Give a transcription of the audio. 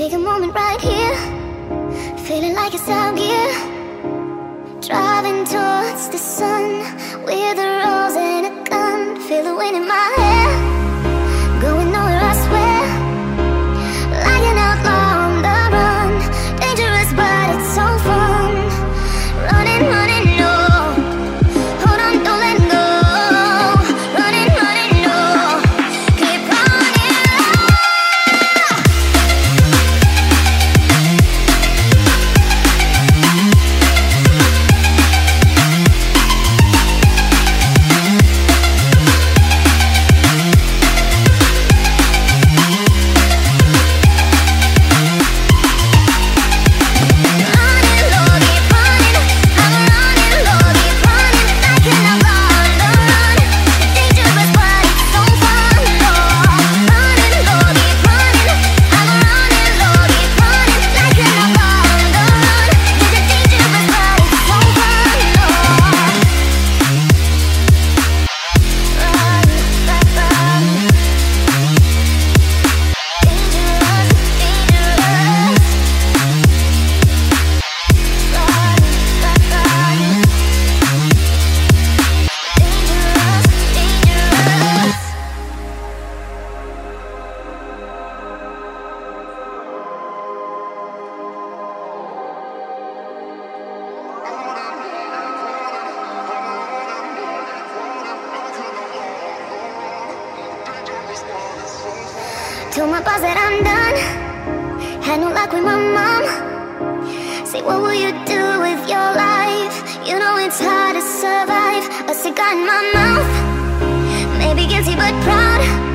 Take a moment right here, feeling like it's out gear. Driving towards the sun with a rose and a gun. Feel the wind in my Told my boss that I'm done. Had no luck with my mom. Say, what will you do with your life? You know it's hard to survive. A cigar in my mouth. Maybe guilty but proud.